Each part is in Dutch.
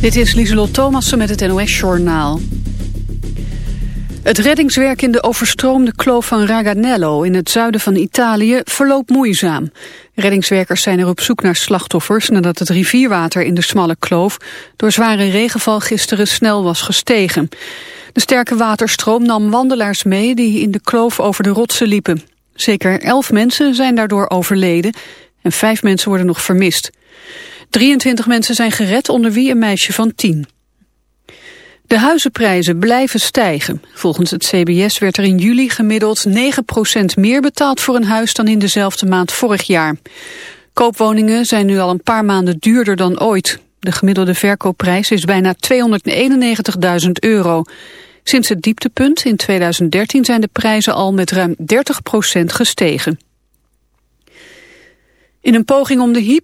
Dit is Lieselot Thomassen met het NOS-journaal. Het reddingswerk in de overstroomde kloof van Raganello in het zuiden van Italië verloopt moeizaam. Reddingswerkers zijn er op zoek naar slachtoffers nadat het rivierwater in de smalle kloof door zware regenval gisteren snel was gestegen. De sterke waterstroom nam wandelaars mee die in de kloof over de rotsen liepen. Zeker elf mensen zijn daardoor overleden en vijf mensen worden nog vermist. 23 mensen zijn gered, onder wie een meisje van 10. De huizenprijzen blijven stijgen. Volgens het CBS werd er in juli gemiddeld 9% meer betaald voor een huis dan in dezelfde maand vorig jaar. Koopwoningen zijn nu al een paar maanden duurder dan ooit. De gemiddelde verkoopprijs is bijna 291.000 euro. Sinds het dieptepunt in 2013 zijn de prijzen al met ruim 30% gestegen. In een poging om de,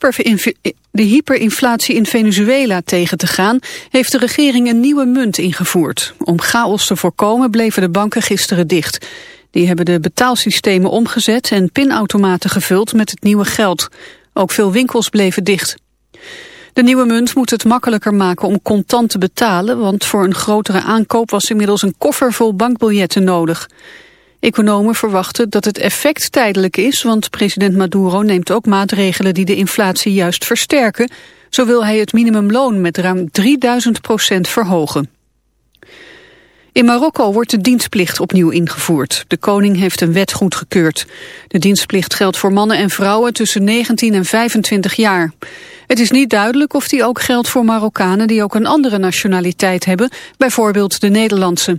de, hyperinflatie in Venezuela tegen te gaan... heeft de regering een nieuwe munt ingevoerd. Om chaos te voorkomen bleven de banken gisteren dicht. Die hebben de betaalsystemen omgezet en pinautomaten gevuld met het nieuwe geld. Ook veel winkels bleven dicht. De nieuwe munt moet het makkelijker maken om contant te betalen... want voor een grotere aankoop was inmiddels een koffer vol bankbiljetten nodig. Economen verwachten dat het effect tijdelijk is, want president Maduro neemt ook maatregelen die de inflatie juist versterken. Zo wil hij het minimumloon met ruim 3000 procent verhogen. In Marokko wordt de dienstplicht opnieuw ingevoerd. De koning heeft een wet goedgekeurd. De dienstplicht geldt voor mannen en vrouwen tussen 19 en 25 jaar. Het is niet duidelijk of die ook geldt voor Marokkanen die ook een andere nationaliteit hebben, bijvoorbeeld de Nederlandse.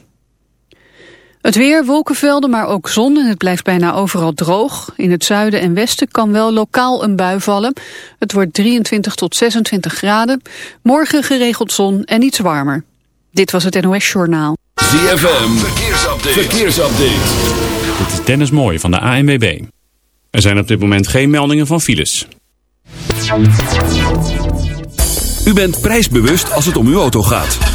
Het weer, wolkenvelden, maar ook zon en het blijft bijna overal droog. In het zuiden en westen kan wel lokaal een bui vallen. Het wordt 23 tot 26 graden. Morgen geregeld zon en iets warmer. Dit was het NOS Journaal. ZFM, verkeersupdate. verkeersupdate. Dit is Dennis Mooij van de ANWB. Er zijn op dit moment geen meldingen van files. U bent prijsbewust als het om uw auto gaat.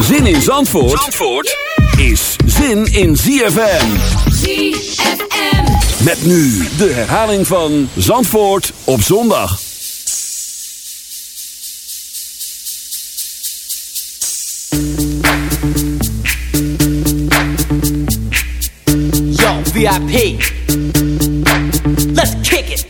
Zin in Zandvoort, Zandvoort is zin in ZFM. ZFM. Met nu de herhaling van Zandvoort op zondag. Yo, VIP. Let's kick it.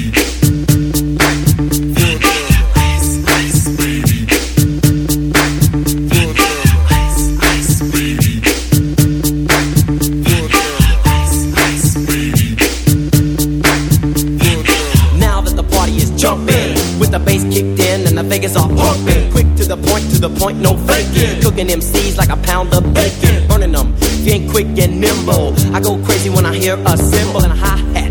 Vegas are pumping. Quick to the point, to the point, no faking. Cooking MCs like a pound of bacon. Burning them, ain't quick and nimble. I go crazy when I hear a cymbal and a hi hat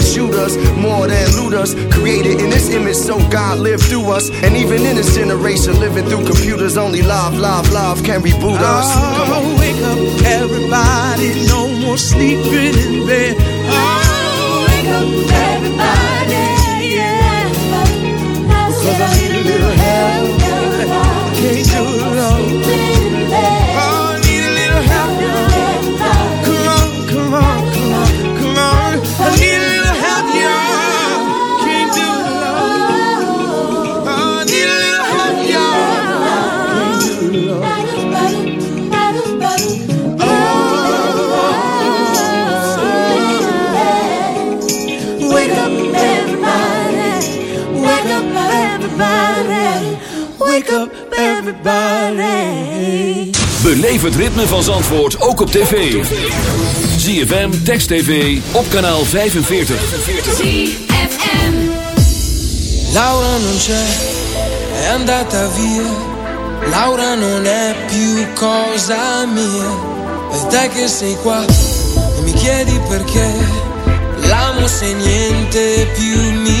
than shooters, more than looters. Created in this image, so God lived through us. And even in this generation, living through computers, only love, love, love can reboot us. Come on. Oh, wake up, everybody. No more sleeping in bed. Oh, wake up, everybody. Yeah. Cause I Beleef het ritme van Zandvoort ook op tv. ZFM, Text TV, op kanaal 45. ZFM. Laura non c'è, è andata via. Laura non è più cosa mia. E te che sei qua e mi chiedi perché. L'amo se niente più. Mi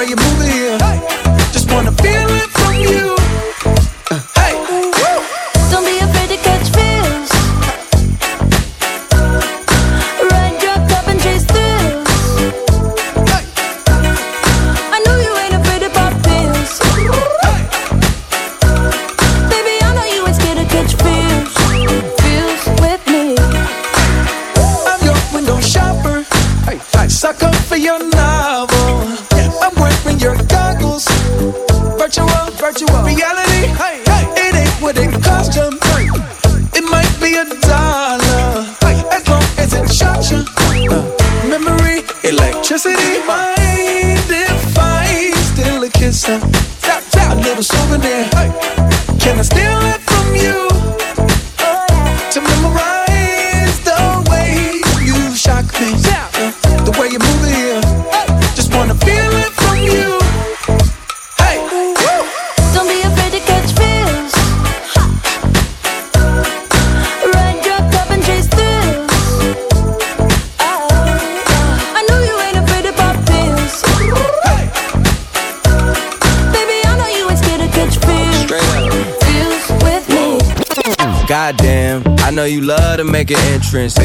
where you moving here. Hey.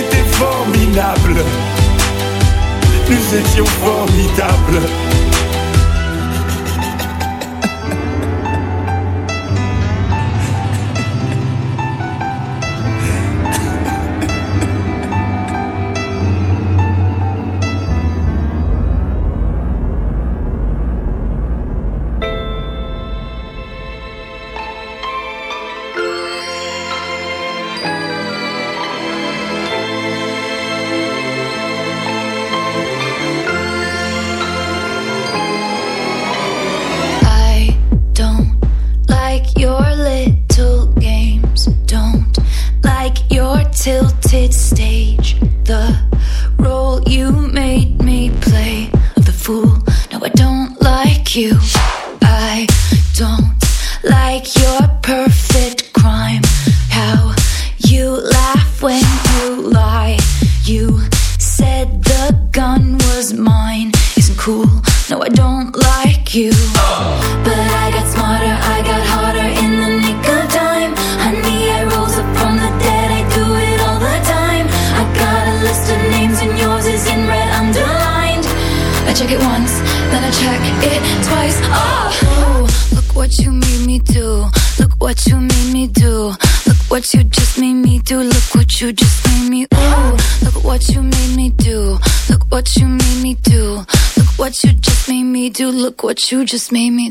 J'étais formidable. Nous étions formidables. You just made me